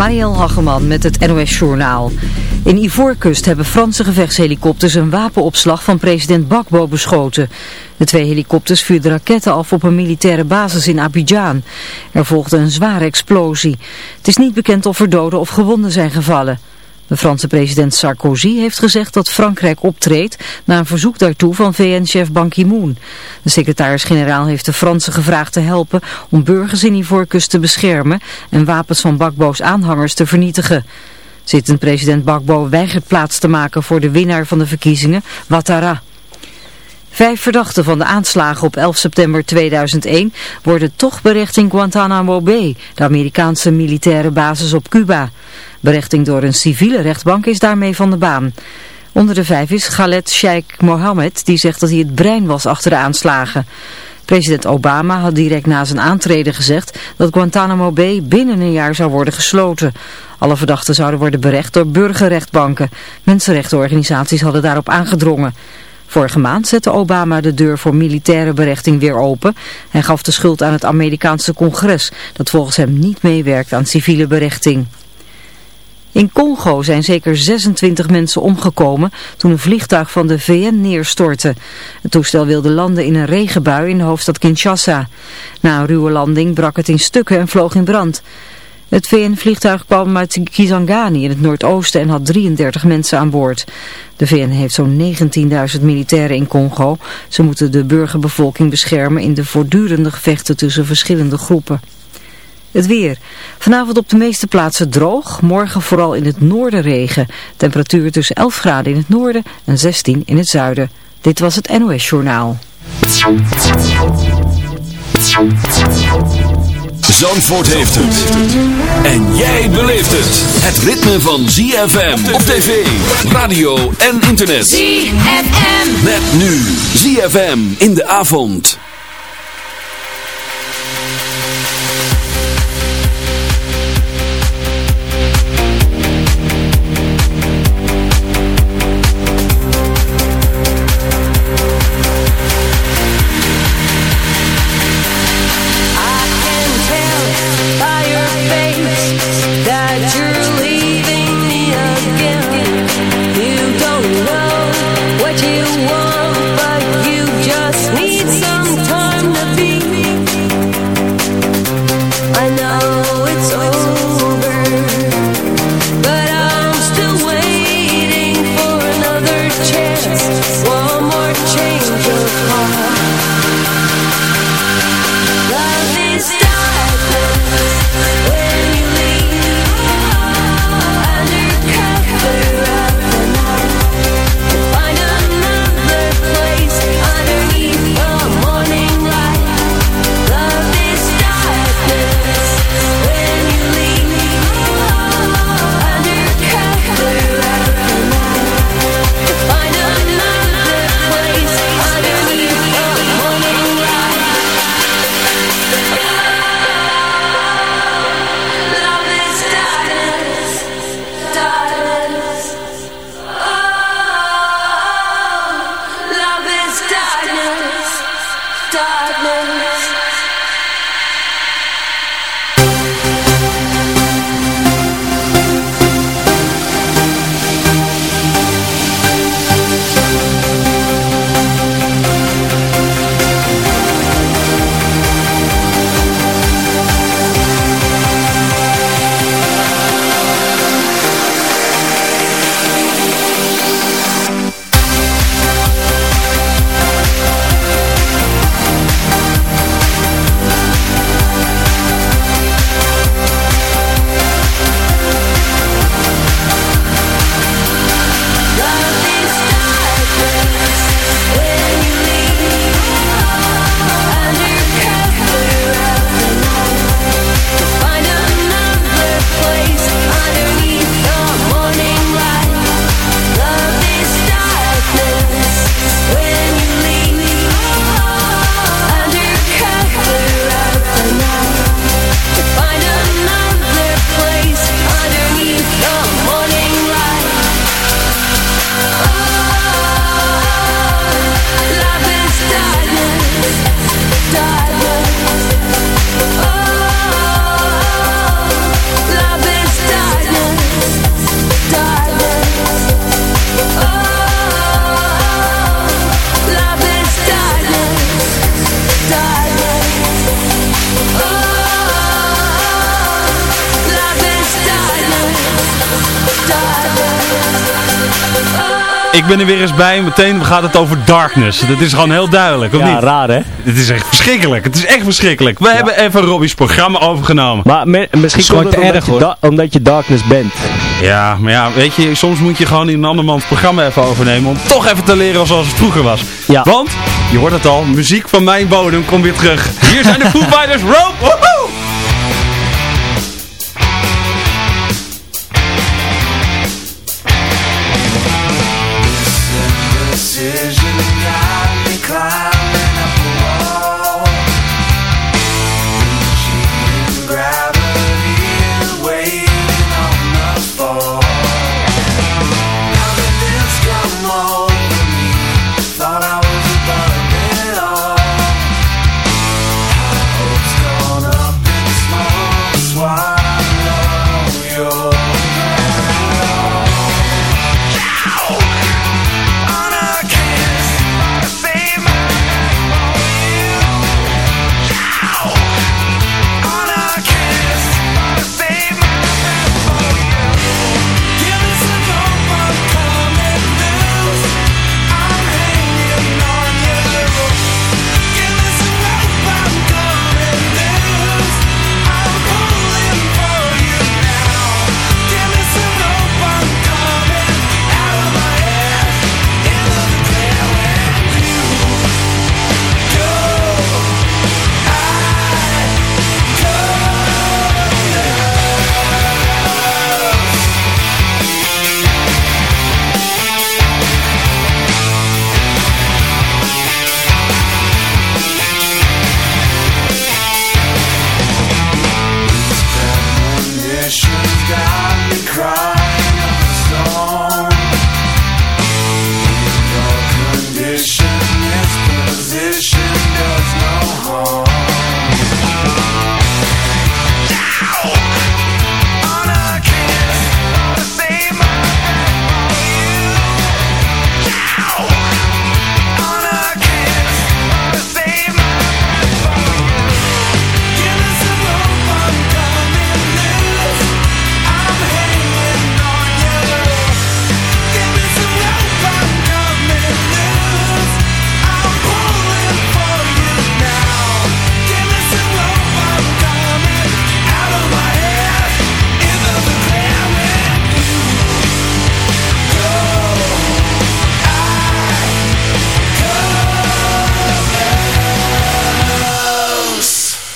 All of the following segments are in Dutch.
Marielle Hageman met het NOS Journaal. In Ivoorkust hebben Franse gevechtshelikopters een wapenopslag van president Bakbo beschoten. De twee helikopters vuurden raketten af op een militaire basis in Abidjan. Er volgde een zware explosie. Het is niet bekend of er doden of gewonden zijn gevallen. De Franse president Sarkozy heeft gezegd dat Frankrijk optreedt na een verzoek daartoe van VN-chef Ban Ki-moon. De secretaris-generaal heeft de Fransen gevraagd te helpen om burgers in Ivoorkust te beschermen en wapens van Bakbo's aanhangers te vernietigen. Zittend president Bakbo weigert plaats te maken voor de winnaar van de verkiezingen, Ouattara. Vijf verdachten van de aanslagen op 11 september 2001 worden toch berecht in Guantanamo Bay, de Amerikaanse militaire basis op Cuba. Berechting door een civiele rechtbank is daarmee van de baan. Onder de vijf is Khaled Sheikh Mohammed, die zegt dat hij het brein was achter de aanslagen. President Obama had direct na zijn aantreden gezegd dat Guantanamo Bay binnen een jaar zou worden gesloten. Alle verdachten zouden worden berecht door burgerrechtbanken. Mensenrechtenorganisaties hadden daarop aangedrongen. Vorige maand zette Obama de deur voor militaire berechting weer open. Hij gaf de schuld aan het Amerikaanse congres, dat volgens hem niet meewerkt aan civiele berechting. In Congo zijn zeker 26 mensen omgekomen toen een vliegtuig van de VN neerstortte. Het toestel wilde landen in een regenbui in de hoofdstad Kinshasa. Na een ruwe landing brak het in stukken en vloog in brand. Het VN-vliegtuig kwam uit Kisangani in het noordoosten en had 33 mensen aan boord. De VN heeft zo'n 19.000 militairen in Congo. Ze moeten de burgerbevolking beschermen in de voortdurende gevechten tussen verschillende groepen. Het weer. Vanavond op de meeste plaatsen droog, morgen vooral in het noorden regen. Temperatuur tussen 11 graden in het noorden en 16 in het zuiden. Dit was het NOS Journaal. Zandvoort heeft het. En jij beleeft het. Het ritme van ZFM op tv, radio en internet. ZFM. Met nu ZFM in de avond. Er weer eens bij. Meteen gaat het over Darkness. Dat is gewoon heel duidelijk, of Ja, niet? raar hè? Het is echt verschrikkelijk. Het is echt verschrikkelijk. We hebben even Robbie's programma overgenomen. Maar me- misschien gewoon komt het omdat, erg, je hoor. da- omdat je Darkness bent. Ja, maar ja, weet je, soms moet je gewoon in een andermans programma even overnemen. Om toch even te leren zoals het vroeger was. Ja. Want, je hoort het al, muziek van mijn bodem komt weer terug. Hier zijn de Foo Fighters, Rope! Woehoe!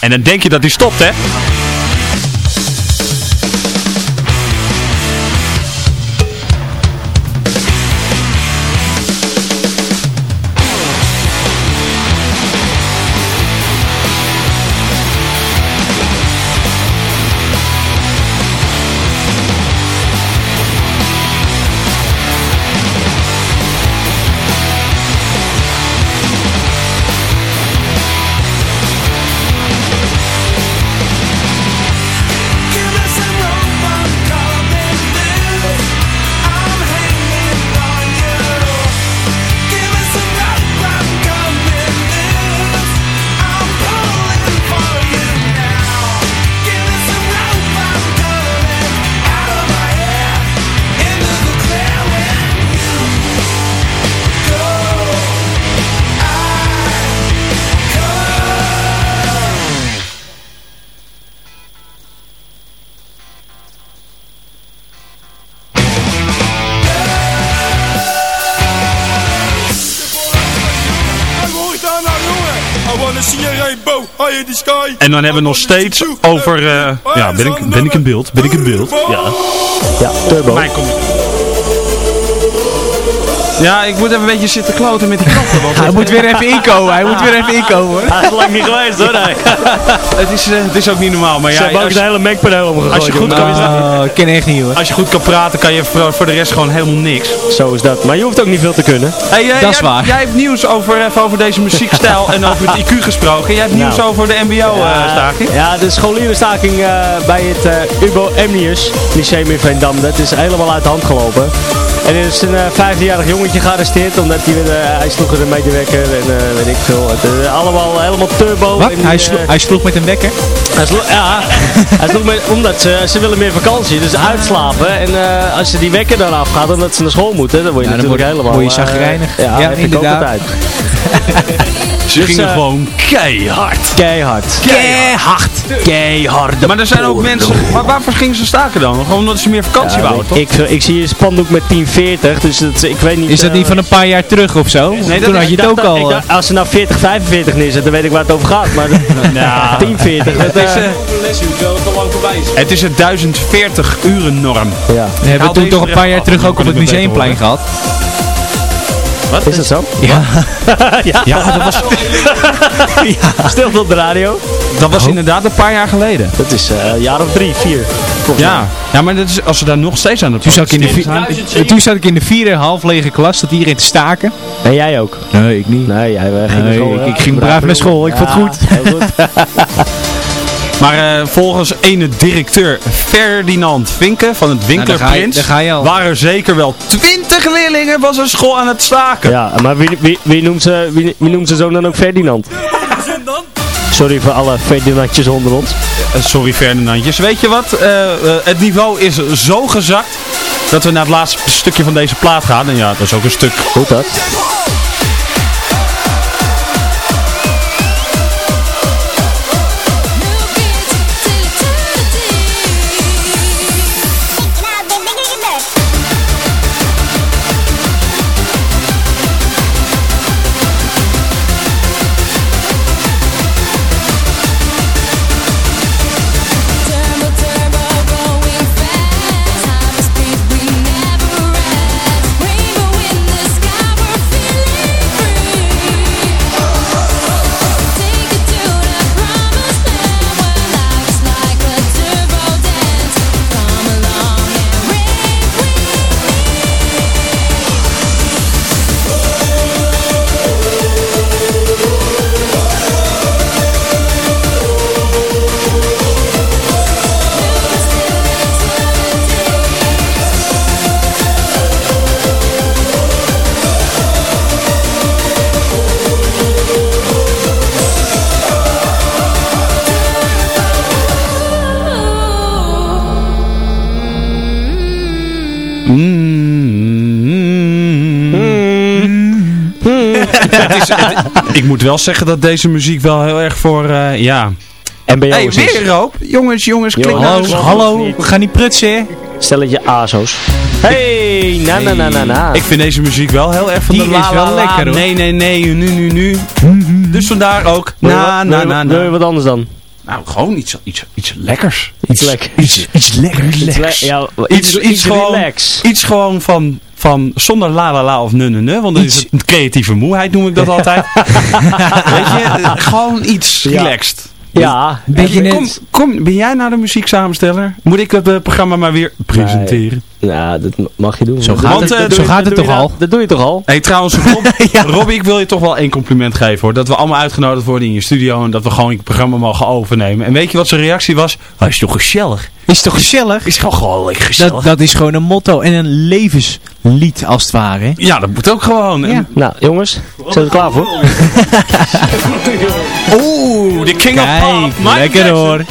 En dan denk je dat hij stopt, hè? En dan hebben we nog steeds over... eh, ja, ben ik, ben ik in beeld? Ben ik in beeld? Ja. Ja, Turbo. Mij komt... Ja, ik moet even een beetje zitten kloten met die. Want Hij moet weer even inkomen, hij moet weer even inkomen hoor. Hij is lang niet geweest hoor. Nee. het, is, eh, het is ook niet normaal. Maar Ze ja, hebben ook het hele Mac-paneel omgegooid. als je goed kan- Oh, ik ken echt niet hoor. als je goed kan praten, kan je voor, voor de rest gewoon helemaal niks. Zo is dat. Maar je hoeft ook niet veel te kunnen. Hey, eh, Dat is jij, waar. Jij hebt nieuws over, even over deze muziekstijl en over het IQ gesproken. Jij hebt nieuws Nou. over de mbo-staking. Ja, de scholierenstaking eh, bij het eh, Ubo Emnius Lyceum in Veendam. Dat is helemaal uit de hand gelopen. En er is een uh, 15-jarig jongetje gearresteerd omdat hij, uh, hij sloeg er een medewerker en uh, weet ik veel. Het, allemaal helemaal turbo. Wat? Hij, slo hij sloeg met een wekker? Hij sloeg, ja, hij sloeg met, omdat ze, ze willen meer vakantie, dus uitslapen. En als ze die wekker dan afgaat omdat ze naar school moeten, dan word je ja, natuurlijk dan helemaal... word je zagrijnig. ja, ja inderdaad. Ze dus, gingen gewoon keihard. Keihard. Keihard. Keihard. Maar er zijn ook mensen... Maar waarvoor gingen ze staken dan? Gewoon omdat ze meer vakantie ja, wouden, toch? Ik, ik, zie een spandoek met 1040, dus dat, ik weet niet... Is dat niet van een paar jaar terug of zo? Nee, Toen dat had je het ook al... Dacht, als ze nou 40, 45 neerzet, dan weet ik waar het over gaat. Maar nou, 10, 40, dat is... Uh, het is het 1040 uren norm. Ja. We hebben toen toch een paar jaar terug ook op het museumplein gehad. Wat? Is dat zo? Ja. ja. ja, dat was... ja. Stil op de radio. Dat was oh. inderdaad een paar jaar geleden. Dat is uh, een jaar of drie, vier. Ja. ja, maar dat is, als ze daar nog steeds aan de toen zat, ik in de toen zat ik in de vierde half lege klas, tot iedereen te staken. En jij ook? Nee, ik niet. Nee, jij ging nee, ik, ik ging braaf naar school, ik ja, vond het goed. goed. Maar uh, volgens ene directeur Ferdinand Vinken van het Winklerprins nou, waren er zeker wel twintig leerlingen van zijn school aan het staken. Ja, maar wie, wie, wie, noemt, ze, wie, wie noemt ze zo dan ook Ferdinand? Sorry voor alle Ferdinandjes onder ons. Uh, sorry Ferdinandjes. Weet je wat? Uh, het niveau is zo gezakt dat we naar het laatste stukje van deze plaat gaan. En ja, dat is ook een stuk... Goed dat. Wel zeggen dat deze muziek wel heel erg voor, uh, ja... MBO's hey, weer Roop. Jongens, jongens, klik Hallo, nou hallo, we gaan niet prutsen. Stelletje ASO's. Hey, na na na na na. Ik vind deze muziek wel heel erg van Die de la, is wel la, la, lekker, hoor. Nee, nee, nee, nu, nu, nu. Dus vandaar ook. Wil Na, na, wil na, Wil je na. wat anders dan? Nou, gewoon iets, iets, iets lekkers. Iets lekker. Iets, iets lekkers. Iets ja, Iets, iets, gewoon, relax. iets gewoon van, van zonder la la la of nu nu nu, want dan is een creatieve moeheid noem ik dat altijd. Weet je, eh, gewoon iets Ja. relaxed. Ja, Beetje Kom, net. kom, ben jij nou de muzieksamensteller? Moet ik het eh, programma maar weer presenteren? Nou, dat mag je doen. Zo gaat het- dat zo je- gaat het toch al? Dat doe je toch al? Hé, hey, trouwens, Rob, Robbie, ik wil je toch wel één compliment geven hoor. Dat we allemaal uitgenodigd worden in je studio en dat we gewoon je programma mogen overnemen. En weet je wat zijn reactie was? Hij is toch gezellig? Is toch gezellig? Is gewoon gewoon lekker gezellig. Dat, dat is gewoon een motto en een levenslied als het ware. hè? Ja, dat moet ook gewoon. Ja. En- Nou, jongens, zijn we er klaar voor? Oeh, de King of Pop. Lekker Jackson. hoor.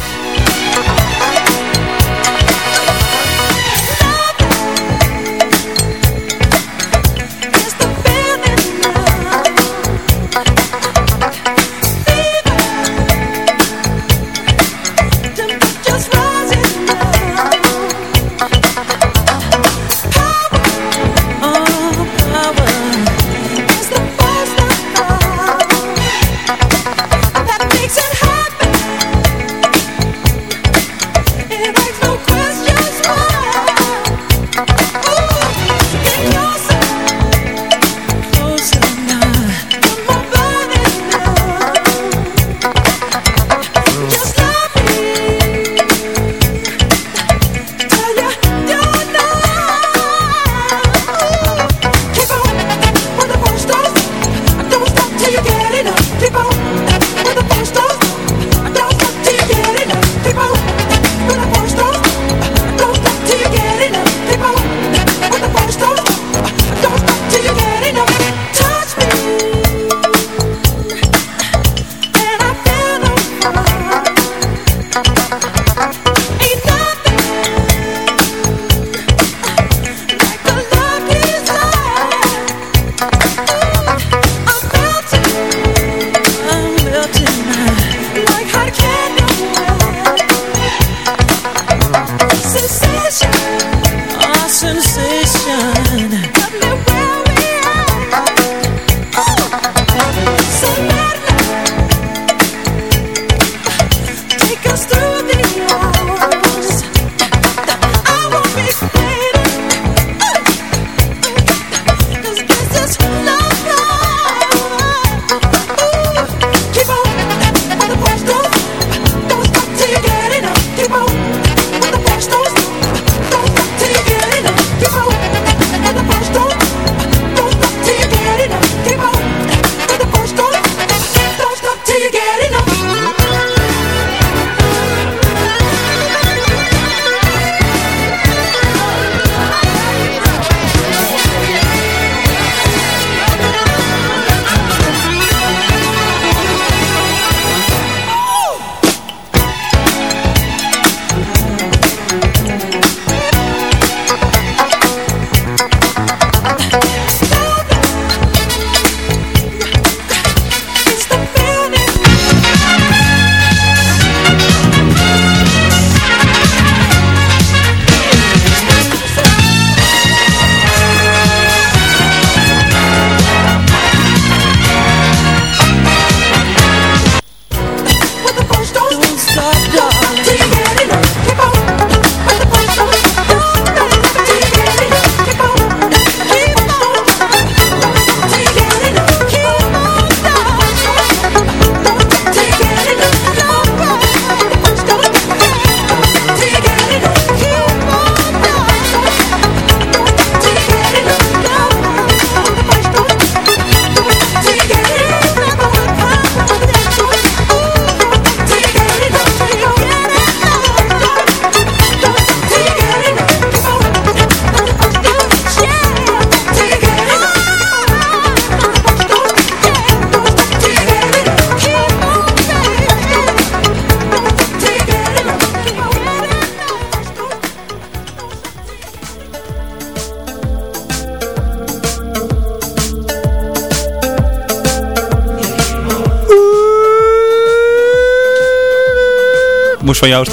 Moest van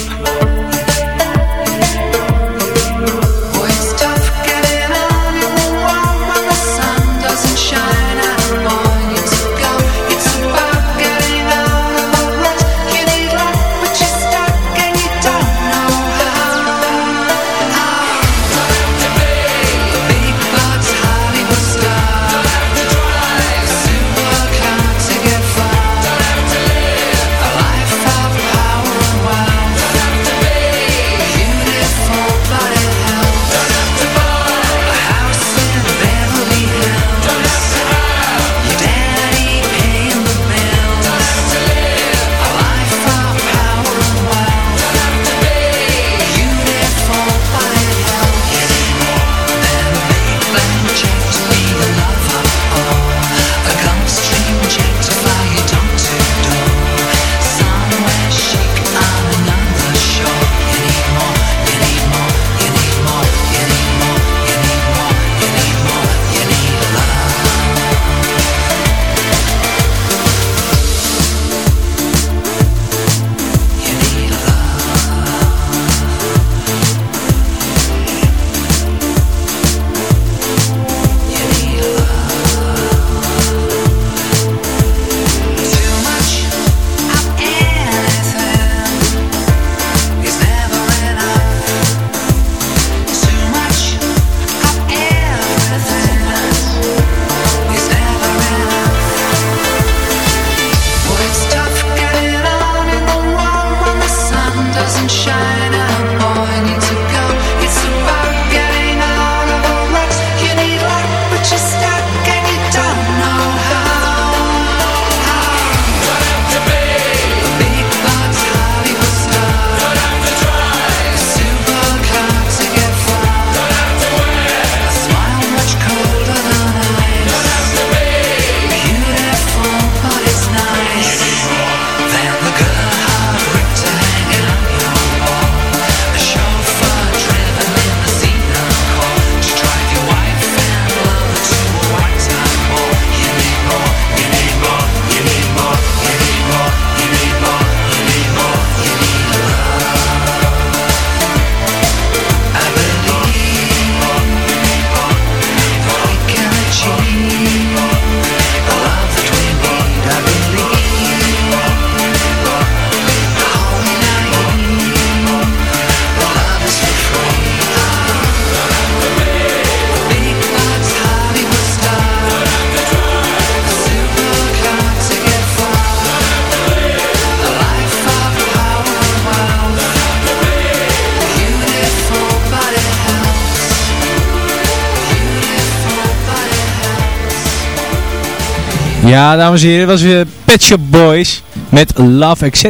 Ja, dames en heren, dat was weer Pet Shop Boys met Love Etc.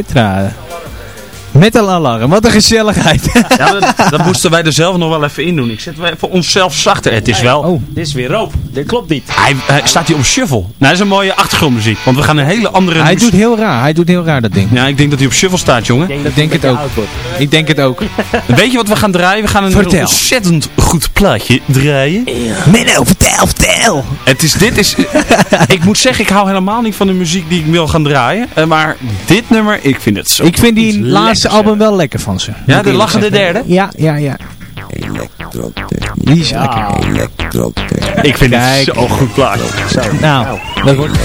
Met een alarm, wat een gezelligheid. Ja, dat, dat moesten wij er zelf nog wel even in doen. Ik zet wel even onszelf zachter. Het is wel... Oh, Dit is weer roop. Dit klopt niet. Hij, hij staat hier op shuffle. Nou, dat is een mooie achtergrondmuziek. Want we gaan een hele andere... hij doet heel raar, hij doet heel raar dat ding. Ja, ik denk dat hij op shuffle staat, jongen. Ik denk het het ook. Ik denk het ook. Weet je wat we gaan draaien? We gaan een Vertel. ontzettend goed plaatje draaien. Menno, vertel, vertel. Het is, dit is... ik moet zeggen, ik hou helemaal niet van de muziek die ik wil gaan draaien. Eh, maar dit nummer, ik vind het zo... Ik vind die laatste album wel lekker van ze. Ja, de lachende derde? Ja, ja, ja. Die is lekker. Ik vind Kijk. het zo goed plaatje. Nou, dat wordt...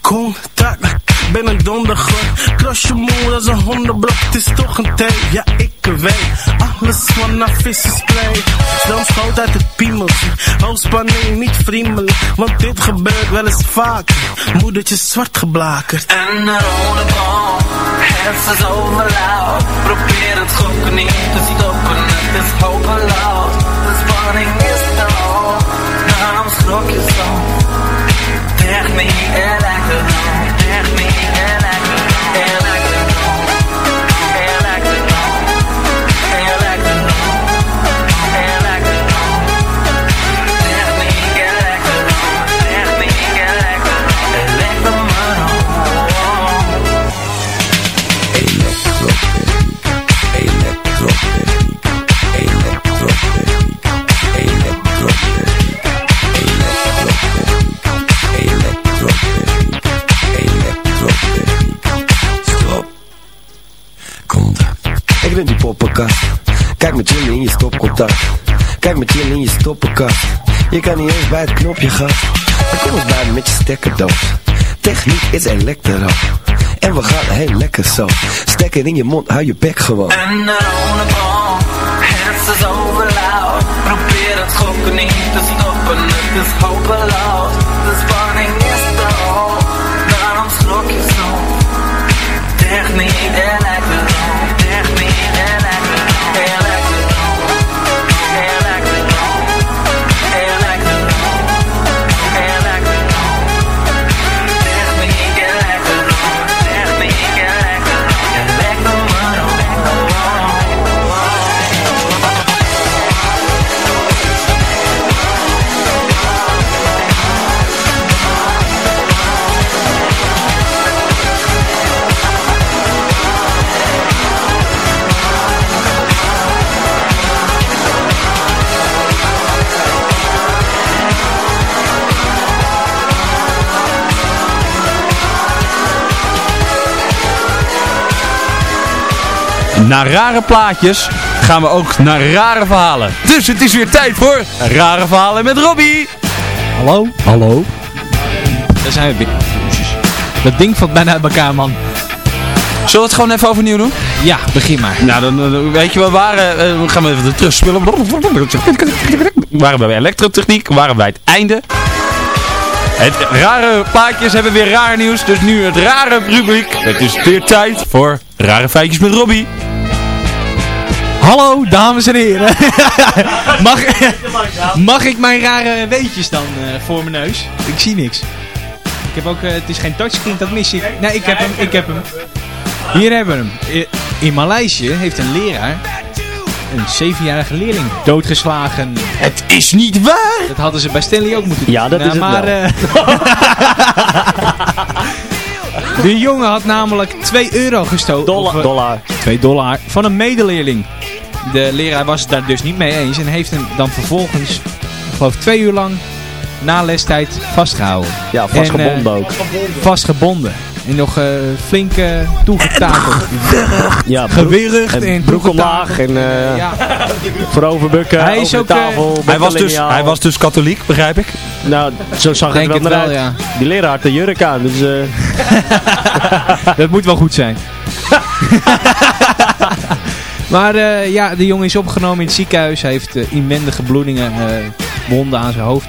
Contact, ben een dondergod. Kras je moer als een hondenblok, het is toch een thee. Ja, ik weet, alles vanaf vissenspray. Dan schoot uit het piemeltje, hoogspanning niet vriendelijk. Want dit gebeurt wel eens vaker, moedertje zwart geblakerd. En een rode bal, het is overloud. Probeer het gokken niet te stoppen, het is hopeloos. Stoppenkast. Je kan niet eens bij het knopje gaan. Dan kom eens bij me met je stekkerdoos. Techniek is elektro. En we gaan heel lekker zo. Stekker in je mond, hou je bek gewoon. En rode bal, het. Probeer het gokken niet te stoppen, het is hopeloos. De spanning is te hoog, daarom schrok je zo. Techniek, Na rare plaatjes gaan we ook naar rare verhalen. Dus het is weer tijd voor Rare Verhalen met Robbie. Hallo? Hallo? Daar zijn we weer. Dat ding valt bijna uit elkaar, man. Zullen we het gewoon even overnieuw doen? Ja, begin maar. Nou, dan, dan weet je, we waren, eh, we gaan we even terug spullen. Waren we bij elektrotechniek, waren we bij het einde. Het rare plaatjes hebben weer raar nieuws, dus nu het rare rubriek. Het is weer tijd voor Rare Feitjes met Robbie. Hallo, dames en heren. mag, mag ik mijn rare weetjes dan eh, voor mijn neus? Ik zie niks. Ik heb ook, eh, het is geen touchscreen, dat mis ik. Nee, ik heb hem, ik heb hem. Hier hebben we hem. In Maleisië heeft een leraar een zevenjarige leerling doodgeslagen. Het is niet waar! Dat hadden ze bij Stanley ook moeten doen. Ja, dat is het maar, wel. eh, de jongen had namelijk 2 euro gestolen. Dollar. dollar. 2 dollar van een medeleerling. De leraar was het daar dus niet mee eens en heeft hem dan vervolgens, ik geloof twee uur lang, na lestijd vastgehouden. Ja, vastgebonden En, eh, ook. Vastgebonden. En nog eh, flink eh, toegetakeld. Ja, Gewurgd en, en broek omlaag en eh Ja, vooroverbukken Hij is ook, tafel. Hij was, dus, hij was dus katholiek, begrijp ik. Nou, zo zag Denk het wel naar wel, uit. ja. Die leraar had de jurk aan, dus... eh, dat moet wel goed zijn. maar eh, ja, de jongen is opgenomen in het ziekenhuis. Hij heeft eh, inwendige bloedingen, eh, wonden aan zijn hoofd.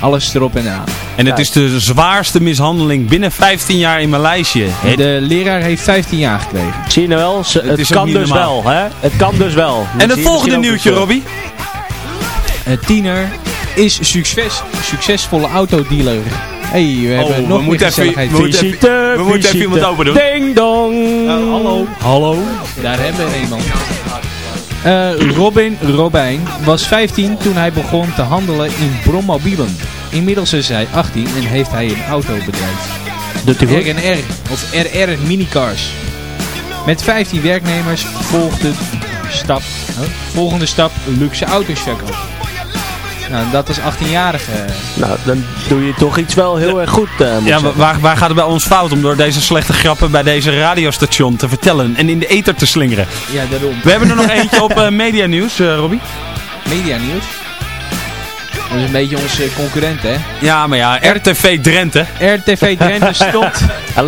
Alles erop en aan. En het is de zwaarste mishandeling binnen 15 jaar in Maleisië. Het- De leraar heeft 15 jaar gekregen. Zie je nou wel? Het kan dus normaal. wel, hè? Het kan dus wel. En het volgende nieuwtje. Robbie. Een tiener is succes, succesvolle autodealer. Hey, we hebben Oh, we nog meer moeten even- we moeten even- we moeten even iemand open doen. Ding dong. hallo. Hallo. Daar hebben we iemand. Eh, Robin Robijn was 15 toen hij begon te handelen in brommobielen. Inmiddels is hij 18 en heeft hij een autobedrijf. Doet hij goed? RNR of RR Minicars. Met 15 werknemers volgt de stap, huh? volgende stap luxe auto's verkopen. Nou, dat is 18-jarige. Nou, dan doe je toch iets wel heel erg goed, eh, ik Ja, waar, waar gaat het bij ons fout om door deze slechte grappen bij deze radiostation te vertellen en in de ether te slingeren? Ja, daarom. We hebben er nog eentje op eh, Media Nieuws, eh Robbie. Media nieuws. Dat is een beetje onze concurrent, hè? Ja, maar ja, RTV Drenthe. RTV Drenthe stopt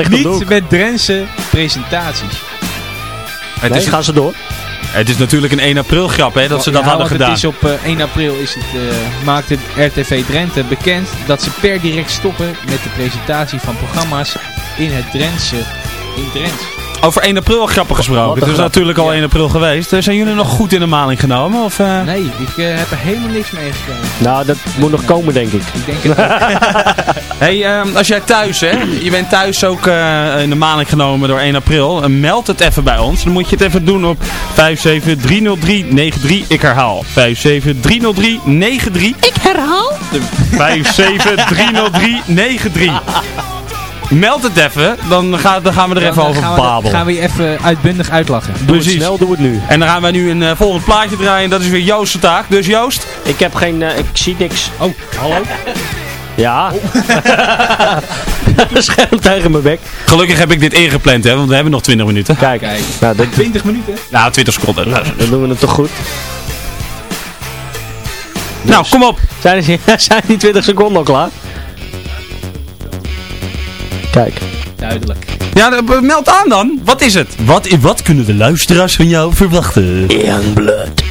niet met Drentse presentaties. Het, Nee, is, gaan ze door. Het is natuurlijk een 1 april grap, hè, dat ze dat Ja, hadden gedaan. Het is op eh, 1 april is het, eh, maakte RTV Drenthe bekend dat ze per direct stoppen met de presentatie van programma's in het Drentse. In Drents. Over 1 april grappen Wat gesproken. Het is grap. natuurlijk al 1 april geweest. Eh, Zijn jullie nog goed in de maling genomen? Of, eh? Nee, ik eh, heb er helemaal niks mee gekregen. Nou, dat moet nog komen, denk ik. Ik denk het Hey, ehm, als jij thuis, hè, je bent thuis ook eh, in de maling genomen door 1 april, meld het even bij ons. Dan moet je het even doen op 5730393. Ik herhaal, 5730393. Ik herhaal. 5730393. Meld het even, dan, ga, dan gaan we er Dan, even over gaan we, babelen. gaan we je even uitbundig uitlachen. Doe het Precies. snel, doe het nu. En dan gaan wij nu een eh, volgend plaatje draaien. Dat is weer Joost's taak. Dus Joost, Ik heb geen... eh, ik zie niks. Oh, hallo? Ja. Scherm tegen mijn bek. gelukkig heb ik dit ingepland, hè, want we hebben nog 20 minuten. Kijk. Kijk. Nou, dat, 20 minuten. Nou, 20 seconden. dan doen we het toch goed. Nou, kom op. Zijn, die- zijn die 20 seconden al klaar? Kijk. Duidelijk. Ja, meld aan dan. Wat is het? Wat, wat kunnen de luisteraars van jou verwachten? Youngblood.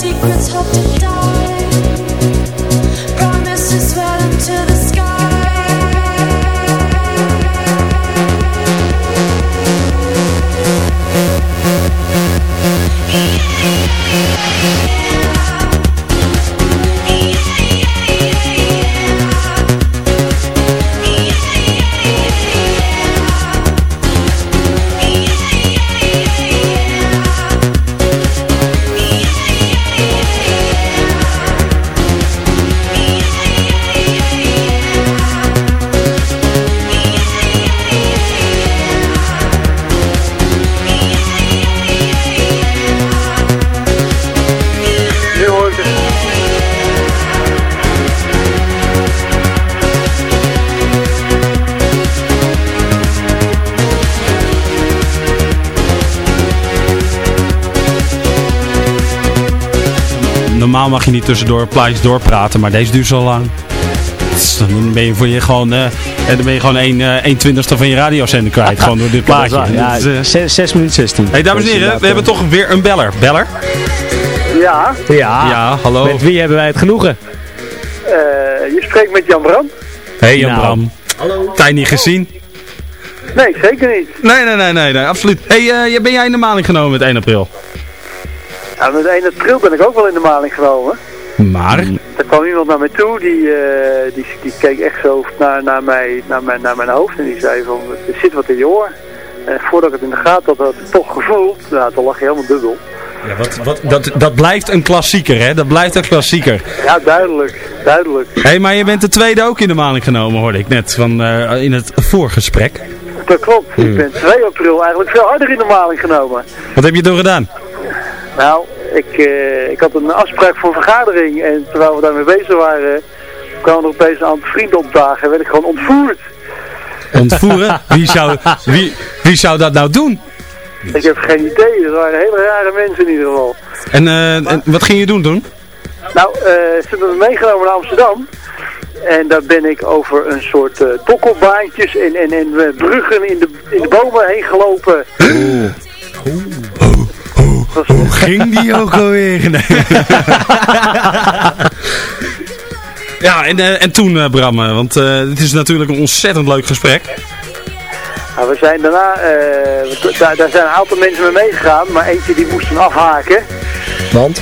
Secrets, hope to die. Niet tussendoor plaatjes doorpraten, maar deze duurt zo lang. Dus Dan ben je, voor je gewoon, eh, en dan ben je gewoon 1, eh 1 twintigste van je radiozender kwijt. gewoon door dit plaatje. waar, Ja, Dat is, eh, 6, 6 minuten 16. hey, dames en heren, we hebben toch weer een beller. Beller? Ja, eh, Ja, Ja, hallo. met wie hebben wij het genoegen? eh, je spreekt met Jan Brand. Hey Jan Nou. Bram. Tijd niet gezien? Nee, zeker niet. Nee, nee, nee, nee, nee absoluut. hey, eh, ben jij in de maling genomen met 1 april? Ja, met 1 april ben ik ook wel in de maling genomen. Maar? Er kwam iemand naar mij toe, die, eh, die, die keek echt zo naar, naar, mij, naar, mijn, naar mijn hoofd en die zei van, er zit wat in je oor. En voordat ik het in de gaten had, had ik toch gevoeld. Nou, toen lag je helemaal dubbel. Ja, wat, wat, dat, dat blijft een klassieker, hè? Dat blijft een klassieker. Ja, duidelijk, duidelijk. Hé, hey, maar je bent de tweede ook in de maling genomen, hoorde ik net, van, eh, in het voorgesprek. Dat klopt. Ik ben 2 april eigenlijk veel harder in de maling genomen. Wat heb je toen gedaan? Nou, ik, eh, ik had een afspraak voor een vergadering en terwijl we daarmee bezig waren, kwamen er opeens een aantal vrienden opdagen en werd ik gewoon ontvoerd. Ontvoeren? Wie zou, wie, wie zou dat nou doen? Ik heb geen idee, er waren hele rare mensen in ieder geval. En, eh, en wat ging je doen toen? Nou, eh, ze hebben me meegenomen naar Amsterdam. En daar ben ik over een soort tokkelbaantjes en, en, en bruggen in de, in de bomen heen gelopen. Dat was- Hoe ging die ook alweer? Nee. ja, en, eh, en toen eh, Bram, eh, want eh, het is natuurlijk een ontzettend leuk gesprek. Nou, we zijn daarna, eh, daar, daar zijn een aantal mensen mee meegegaan, maar eentje die moest hem afhaken. Want?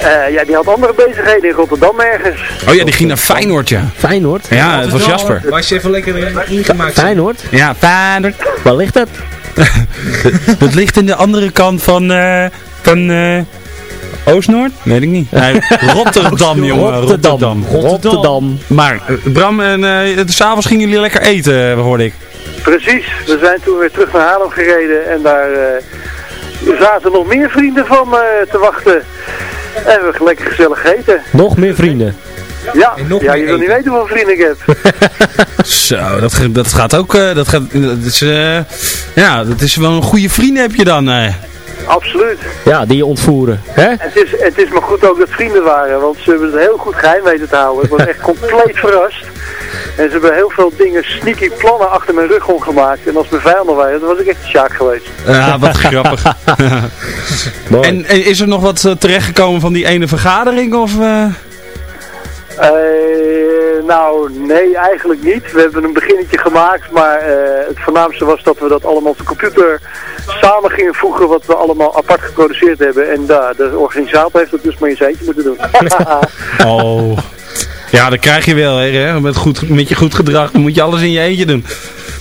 Eh, ja, die had andere bezigheden in Rotterdam ergens. Oh ja, die ging naar Feyenoord, ja. Feyenoord? Ja, het was Jasper. Was je even lekker ingemaakt? Feyenoord? Ja, Feyenoord. Waar ligt dat? Dat ligt in de andere kant van, eh van eh Oost-Noord? Weet ik niet. Nee, Rotterdam, jongen. Rotterdam. Rotterdam. Maar eh, Bram, en uh, s'avonds gingen jullie lekker eten, hoorde ik. Precies, we zijn toen weer terug naar Haarlem gereden en daar eh, zaten nog meer vrienden van eh, te wachten. En we hebben lekker gezellig gegeten. Nog meer vrienden. Ja, nog ja je wil niet eten. weten hoeveel vrienden ik heb. Zo, dat, dat gaat ook, eh, dat gaat, dat is, eh, ja, dat is wel een goede vrienden heb je dan. eh. Absoluut. Ja, die je ontvoeren. Hè? Het is, het is maar goed ook dat vrienden waren, want ze hebben het heel goed geheim weten te houden. Ik was echt compleet verrast. En ze hebben heel veel dingen, sneaky plannen achter mijn rug omgemaakt. En als mijn vijanden waren, dan was ik echt een sjaak geweest. Ja, wat grappig. En, en is er nog wat terechtgekomen van die ene vergadering? Of, eh? Eh, nou, nee, eigenlijk niet. We hebben een beginnetje gemaakt, maar eh, het voornaamste was dat we dat allemaal op de computer samen gingen voegen wat we allemaal apart geproduceerd hebben. En daar, de organisator heeft het dus maar in zijn eentje moeten doen. Oh. Ja, dat krijg je wel, hè. Met, goed, met je goed gedrag dan moet je alles in je eentje doen.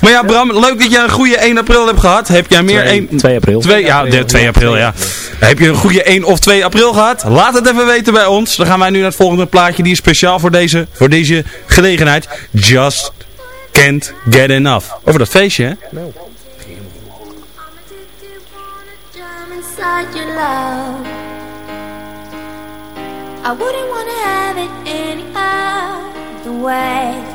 Maar ja, Bram, leuk dat je een goede 1 april hebt gehad. Heb jij meer 1... 2 april. 2, ja, de 2 april, ja. Heb je een goede 1 of 2 april gehad? Laat het even weten bij ons. Dan gaan wij nu naar het volgende plaatje. Die is speciaal voor deze, voor deze gelegenheid. Just can't get enough. Over dat feestje, hè? Jam inside your love. I wouldn't have it any other way.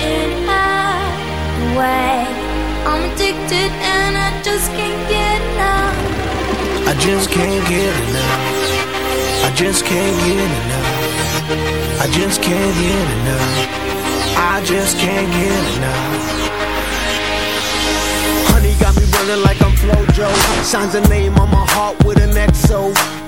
in her way. I'm addicted and I just can't get enough. I just can't get enough. I just can't get enough. I just can't get enough. I just can't get enough. Honey got me running like I'm FloJo. Signs a name on my heart with an XO.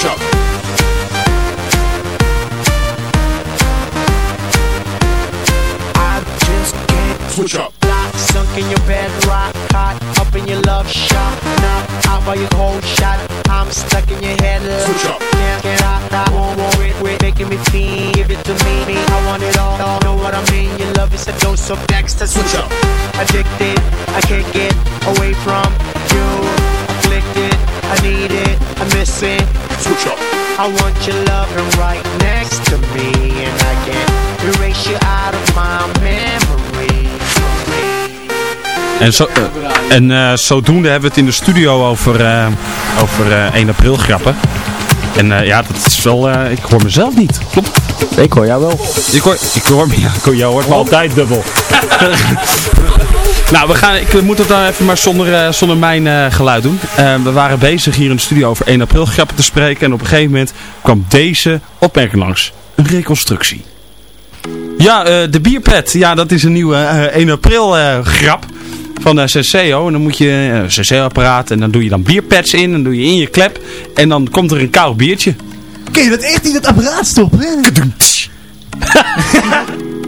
I just can't Switch up. Lock, sunk in your bed, rock hot, up in your love shot. Now, out by your cold shot, I'm stuck in your head. Switch up. Can't get out, I won't worry, quit making me feel. Give it to me, me, I want it all. all. Know what I mean? Your love is a dose of Dexter. Switch up. Addicted, I can't get away from you. Afflicted, I need it, I miss it. Switch up. I want your loving right next to me, and I can't erase you out of my memory. En, zo, eh, en eh, zodoende hebben we het in de studio over, eh, over eh, 1 april grappen. En eh, ja, dat is wel... eh, ik hoor mezelf niet. Klopt. Ik hoor jou wel. Ik hoor, ik hoor ja, ik hoor jou hoort me Altijd dubbel. Nou, we, gaan, ik moet het dan even maar zonder, eh, zonder mijn eh, geluid doen. Eh, we waren bezig hier in de studio over 1 april grappen te spreken. En op een gegeven moment kwam deze opmerking langs. Een reconstructie. Ja, de bierpret. Ja, dat is een nieuwe eh, 1 april grap van uh, Senseo. En dan moet je een uh, Senseo-apparaat en dan doe je dan bierpads in. En doe je in je klep. En dan komt er een koud biertje. Kun je dat echt in het apparaat stoppen?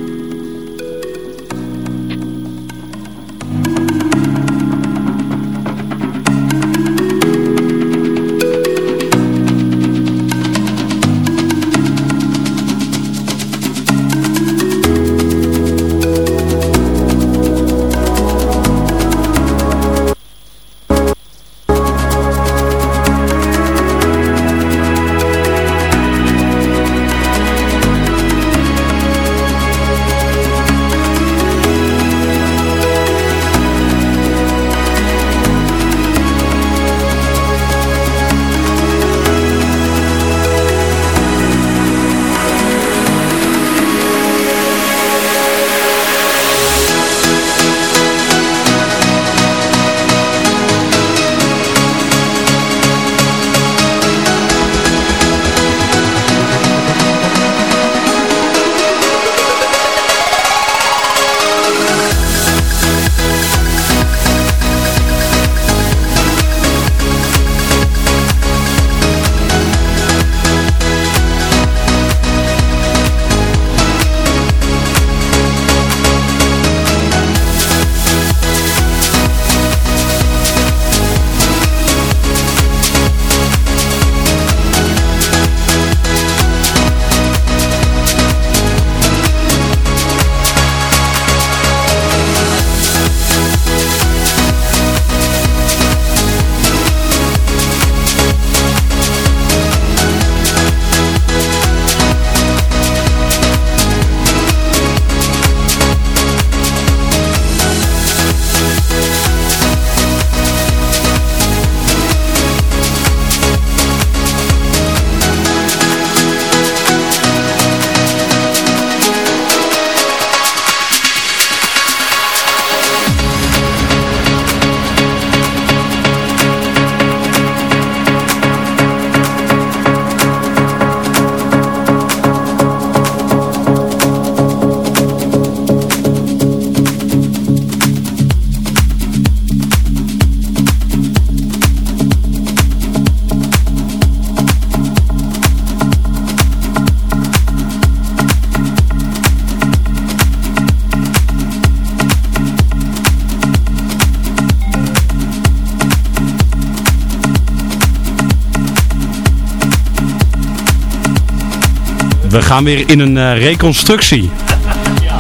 we gaan weer in een eh, reconstructie.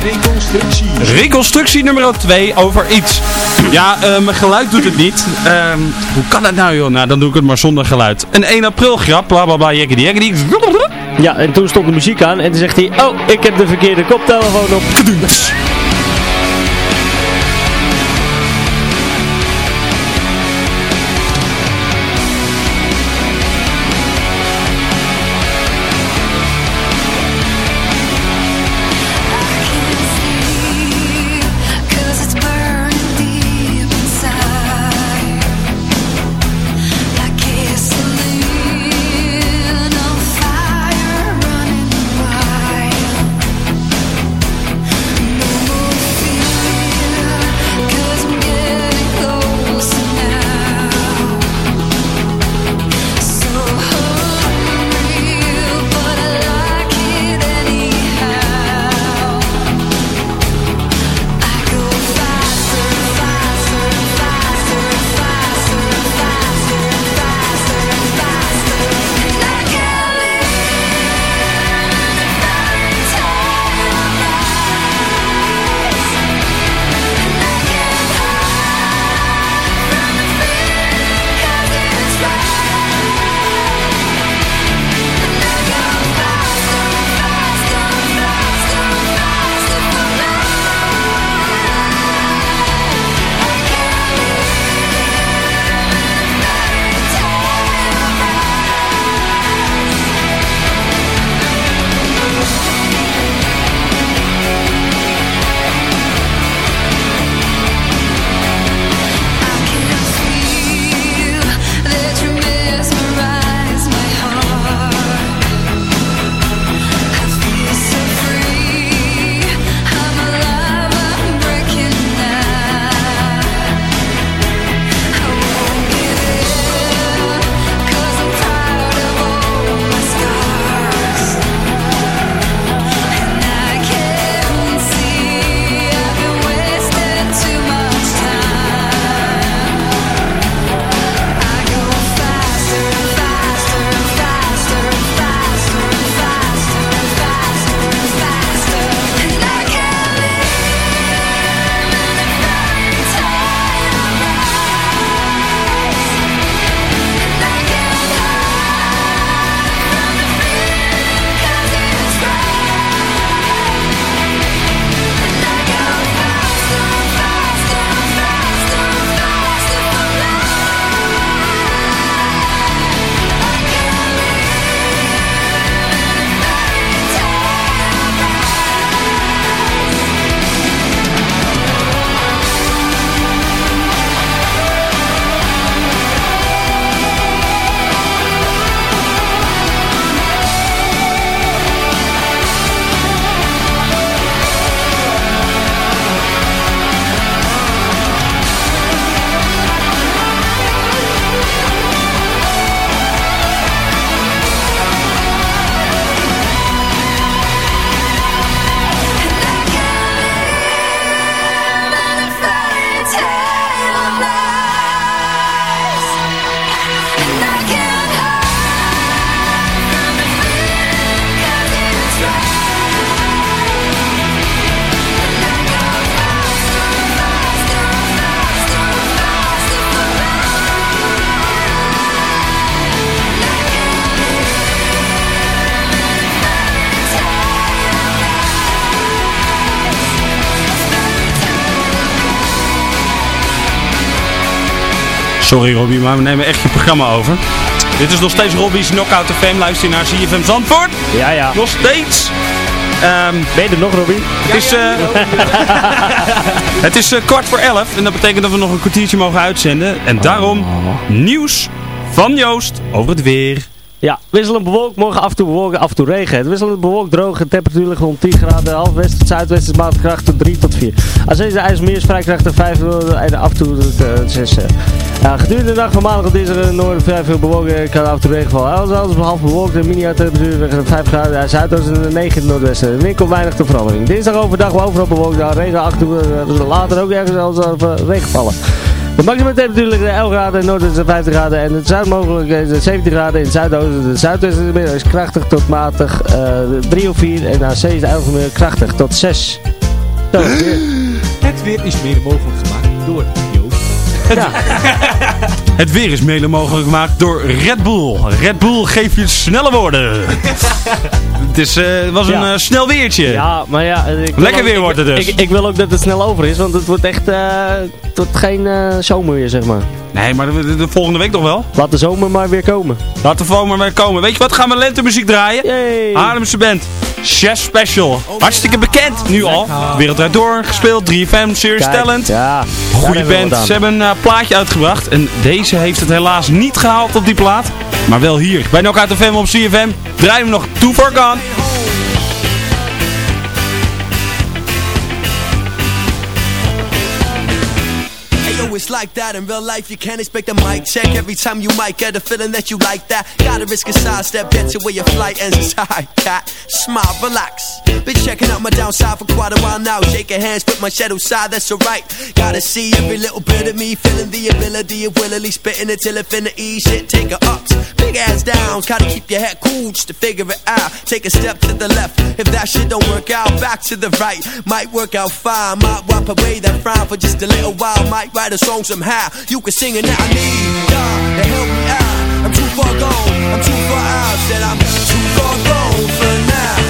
Reconstructie. Reconstructie nummer 2 over iets. Ja, eh, mijn geluid doet het niet. Ehm, hoe kan dat nou joh? Nou, dan doe ik het maar zonder geluid. Een 1 april grap, bla bla bla. Ja, en toen stond de muziek aan en toen zegt hij, oh, ik heb de verkeerde koptelefoon op. Sorry Robbie, maar we nemen echt je programma over. Dit is nog steeds Robbie's Knockout FM. Luister je naar CFM Zandvoort. Ja, ja. Nog steeds. Ehm, Ben je er nog, Robbie? het is, eh, het is eh, kwart voor elf en dat betekent dat we nog een kwartiertje mogen uitzenden. En daarom nieuws van Joost over het weer. Ja, wisselend bewolkt, morgen af en toe bewolken, af en toe regen. Het wisselend bewolkt, droog, de temperatuur rond 10 graden. Half west tot zuidwest is maatkracht tot 3 tot 4. Als deze IJsselmeer is vrij krachtig 5 en af en toe uh, 6. Ja, gedurende de dag van maandag dinsdag in het noorden vrij veel bewolking. Kan af en toe regen vallen. Alles, alles behalve bewolkt. De mini-temperatuur ligt 5 graden. Ja, zuidoosten en 9 in het noordwesten. De wind komt weinig te verandering. Dinsdag overdag overal bewolkt. Ja, regen af en toe. uh, regen ook ergens als uh, regen vallen. De maximum temperatuur ligt 11 graden, in het het 15 graden en het zuid mogelijk is het 17 graden. In het zuidoosten, de zuidwesten is krachtig tot matig eh 3 of 4 en naar zee is de 11 krachtig tot 6. Zo, weer. Het weer is mede mogelijk gemaakt door. Ja. Het weer is mede mogelijk gemaakt door Red Bull. Red Bull geeft je snelle woorden. het is, eh, was een eh, snel weertje. Ja, maar ja. Ik Lekker ook- weer ik- wordt het dus. Ik, ik wil ook dat het snel over is, want het wordt echt eh, tot geen eh, zomerweer, zeg maar. Nee, maar de, de- de volgende week toch wel? Laat de zomer maar weer komen. Laat de foam maar weer komen. Weet je wat? Gaan we lentemuziek draaien? Yay! Haarlemse band. Chef Special. Hartstikke bekend nu al. Wereldwijd door gespeeld. 3FM, Serious Kijk, Talent. Ja, Goede band. Ze hebben een eh, plaatje uitgebracht. En deze heeft het helaas niet gehaald op die plaat. Maar wel hier. Bij Knockout FM op CFM. Draaien we nog Too Far Gone. It's like that in real life. You can't expect a mic check every time you might get a feeling that you like that. Gotta risk a sidestep, get to where your flight ends. It's high, cat. Smile, relax. Been checking out my downside for quite a while now. Shaking hands with my shadow side, that's alright. Gotta see every little bit of me, feeling the ability of willingly spitting it till infinity. Shit, take a ups, big ass downs. Gotta keep your head cool just to figure it out. Take a step to the left. If that shit don't work out, back to the right. Might work out fine. Might wipe away that frown for just a little while. Might write a song somehow. You can sing it now. I need God to help me out. I'm too far gone. I'm too far out. Said I'm too far gone for now.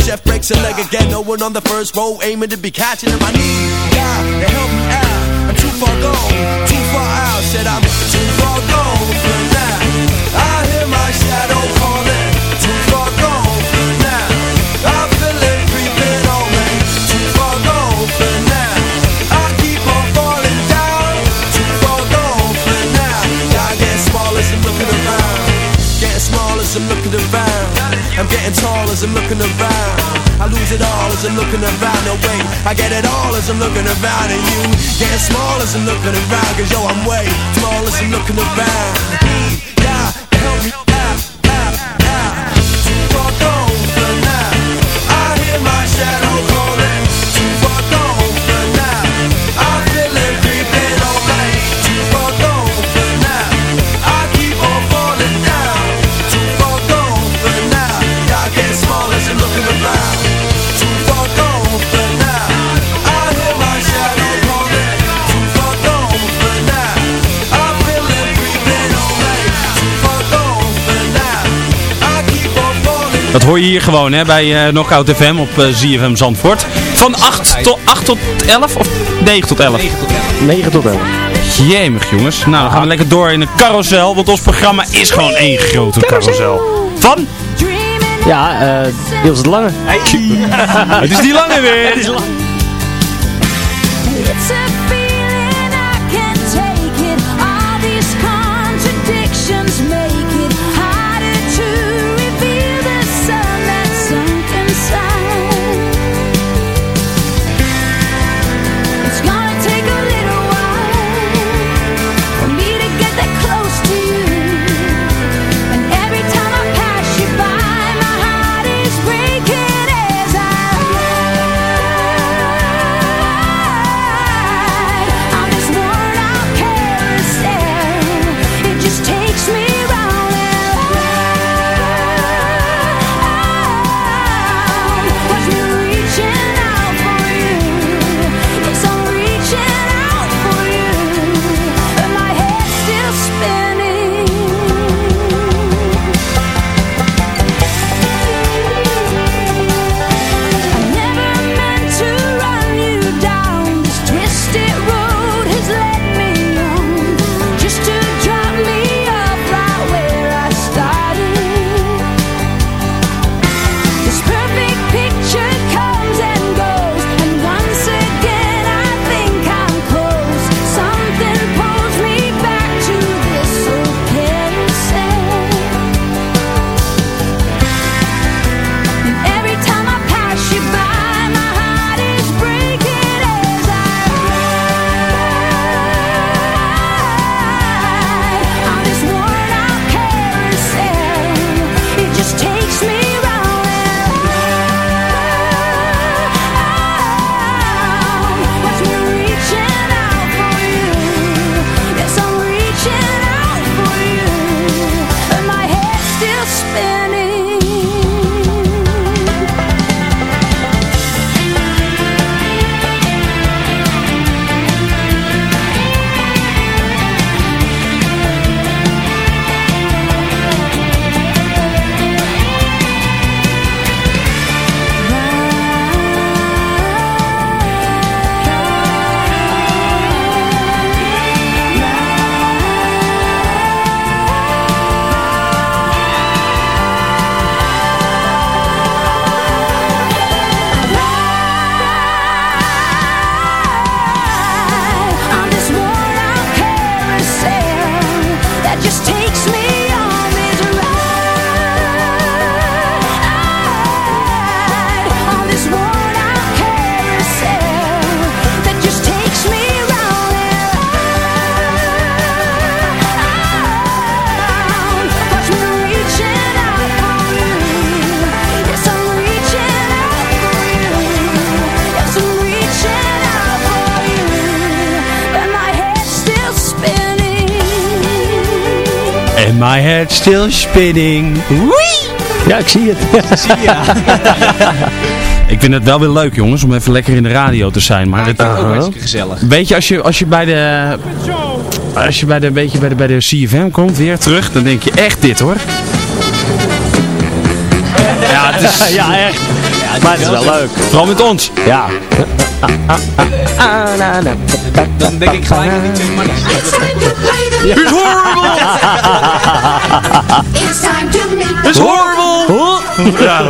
chef breaks a leg again. No one on the first row aiming to be catching him. I need God to help me out. I'm too far gone, too far out. Said I'm too far gone for now. I hear my shadow calling. Too far I get it all as I'm looking around. And you getting small as I'm looking around. Cause yo, I'm way small as I'm looking around. Dat hoor je hier gewoon hè, bij eh Knockout FM op eh, ZFM Zandvoort. Van 8 tot, 8 tot 11 of 9 tot 11? 9 tot 11. Jemig jongens. Nou, dan gaan we lekker door in een carousel. Want ons programma is gewoon één grote carousel. Van? Ja, eh Niels het Lange. Het is die lange weer. Still spinning. Ja, ik zie het. Zie je? Ik vind het wel weer leuk jongens, om even lekker in de radio te zijn. Maar het, Ook hartstikke gezellig. Weet je, als je, als je bij de... Als je bij de, een beetje bij de, bij de CFM komt, weer terug, dan denk je echt dit hoor. Ja, het is... ja, echt. maar het is wel leuk. Vooral met ons. Ja. Dan denk ik gelijk aan die twee mannetjes. It's horrible! It's time to meet It's horrible! Ja.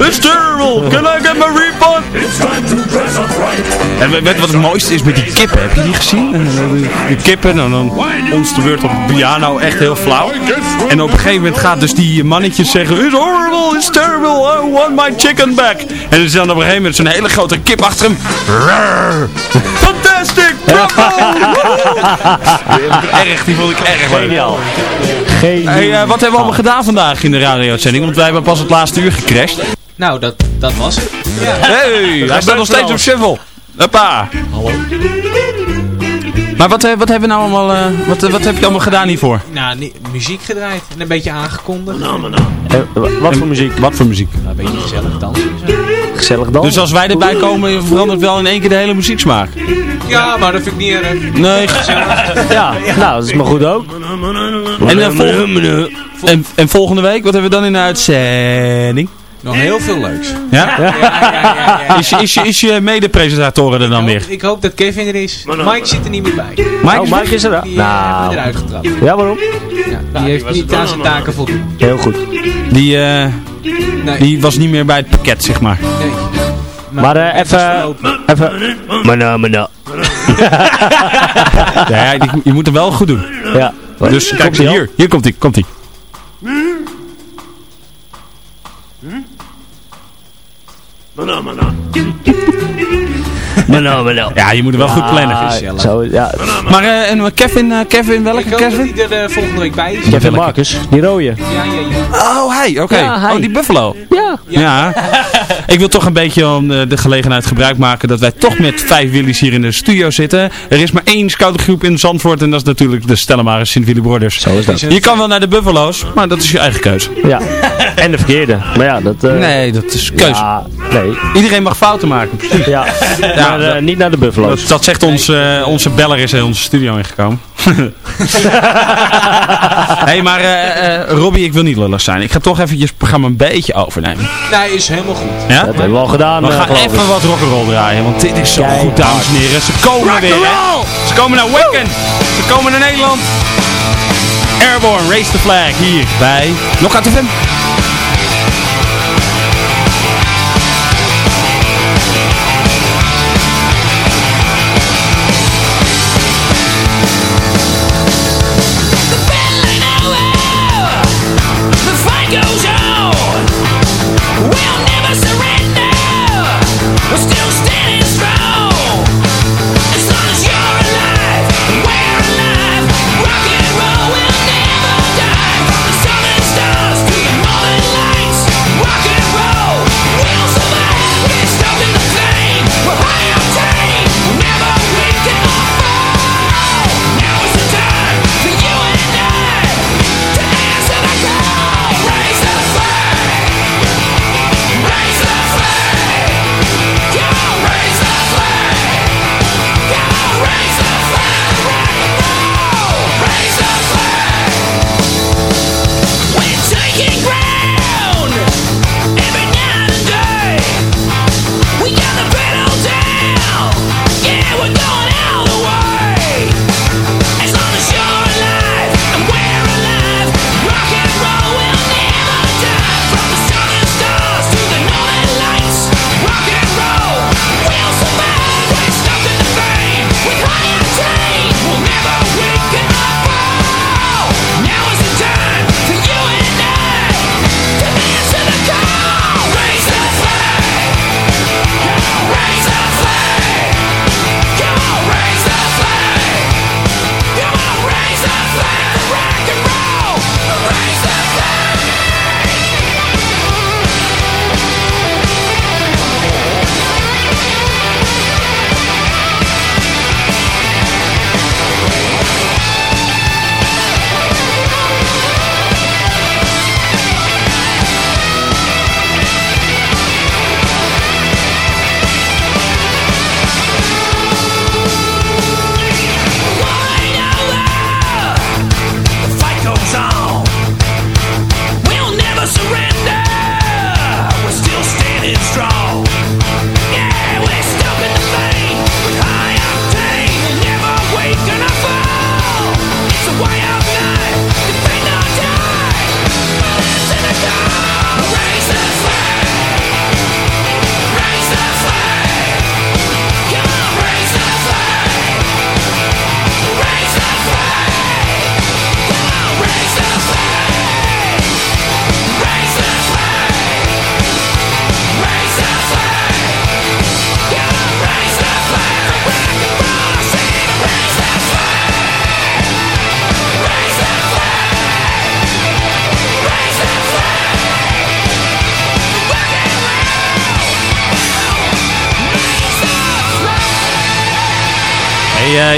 It's terrible! Can I get my refund? En weet je wat het mooiste is met die kippen? Heb je die gezien? Die kippen, dan, dan ons de beurt op de piano, echt heel flauw. En op een gegeven moment gaat dus die mannetjes zeggen It's horrible, it's terrible, I want my chicken back. En er is dan op een gegeven moment zo'n hele grote kip achter hem. Fantastic! Bravo! Die vond ik erg, die vond ik erg leuk. Geniaal. Hey, eh, wat hebben we allemaal gedaan vandaag in de radio-uitzending? Want wij hebben pas het laatste uur gecrashed. Nou, dat, dat was het. Ja. Hey, hij staat nog steeds op shovel. Hoppa. Hallo. Maar wat, eh, wat hebben we nou allemaal, eh, wat, wat heb je allemaal gedaan hiervoor? Nou, muziek gedraaid en een beetje aangekondigd. Eh, wa- wat voor muziek? Wat voor muziek? Nou, een beetje gezellig dansen en zo. Gezellig dan? Dus als wij erbij komen, verandert wel in één keer de hele muzieksmaak. Ja, maar dat vind ik niet erg. Nee. Ja, nou, dat is maar goed ook. En, eh, volgende, en, en volgende week, wat hebben we dan in de uitzending? Nog heel veel leuks. Ja? Ja, ja, ja, ja. Is, je- is, je- is je mede-presentatoren er dan weer? Ik hoop dat Kevin er is. Mike zit er niet meer bij. Mike Oh, is Mike is er wel. Die eh, hebben Nou, eruit getrapt. ja, waarom? Ja, die heeft niet aan zijn taken voldoen. Heel goed. Die, eh, Nee, die was niet meer bij het pakket, zeg maar. nee. Maar eh, even... Even... Maar nou, maar nou. Ja, die- je moet hem wel goed doen. Ja. Dus kijk, hier, hier komt hij, komt hij. Maar nou, maar nou. Ja, je moet wel goed plannen. Ja, zo, ja. Maar eh, en Kevin, eh, Kevin, welke Ik Kevin? hij er eh, volgende week bij is. Kevin Marcus, die rode. Ja, ja, ja. Oh, hij, oké. Ja. Oh, die Buffalo. Ja. Ja. Ik wil toch een beetje om eh, de gelegenheid gebruik maken dat wij toch met vijf Willys hier in de studio zitten. Er is maar één scoutengroep in Zandvoort en dat is natuurlijk de Stellenmare Sint Willy Brothers. Zo is dat. Je kan wel naar de Buffalo's, maar dat is je eigen keuze. Ja. En de verkeerde. Maar ja, dat... eh, Nee, dat is keuze. Ja, nee. Iedereen mag fouten maken. Ja. Ja, maar eh, dat- niet naar de Buffalo's. Dat, dat zegt ons, eh, onze beller is in onze studio ingekomen. Hé, hey, maar eh eh, Robbie, ik wil niet lullig zijn. Ik ga toch eventjes het programma een beetje overnemen. Nee, is helemaal goed. Ja? Dat hebben we al gedaan. We gaan even wat rock'n'roll draaien, want dit is zo Kijk, goed, dames en heren. Ze komen weer, hè? Ze komen naar Wacken. Ze komen naar Nederland. Airborne, Race the Flag, hier bij Knockout FM.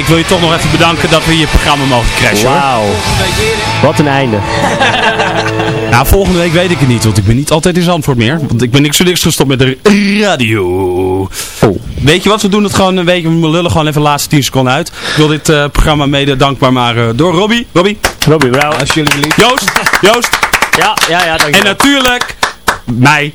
Ik wil je toch nog even bedanken dat we je programma mogen crashen. Wauw. Wat een einde. Nou, volgende week weet ik het niet, want ik ben niet altijd in Zandvoort meer. Want ik ben niks voor niks gestopt met de radio. Oh. Weet je wat, we doen het gewoon een week, we lullen gewoon even de laatste 10 seconden uit. Ik wil dit eh, programma mede dankbaar maken door Robbie. Robbie. Robbie Brouw. Alsjeblieft. Joost. Joost. Ja, ja, ja, dank En natuurlijk mij.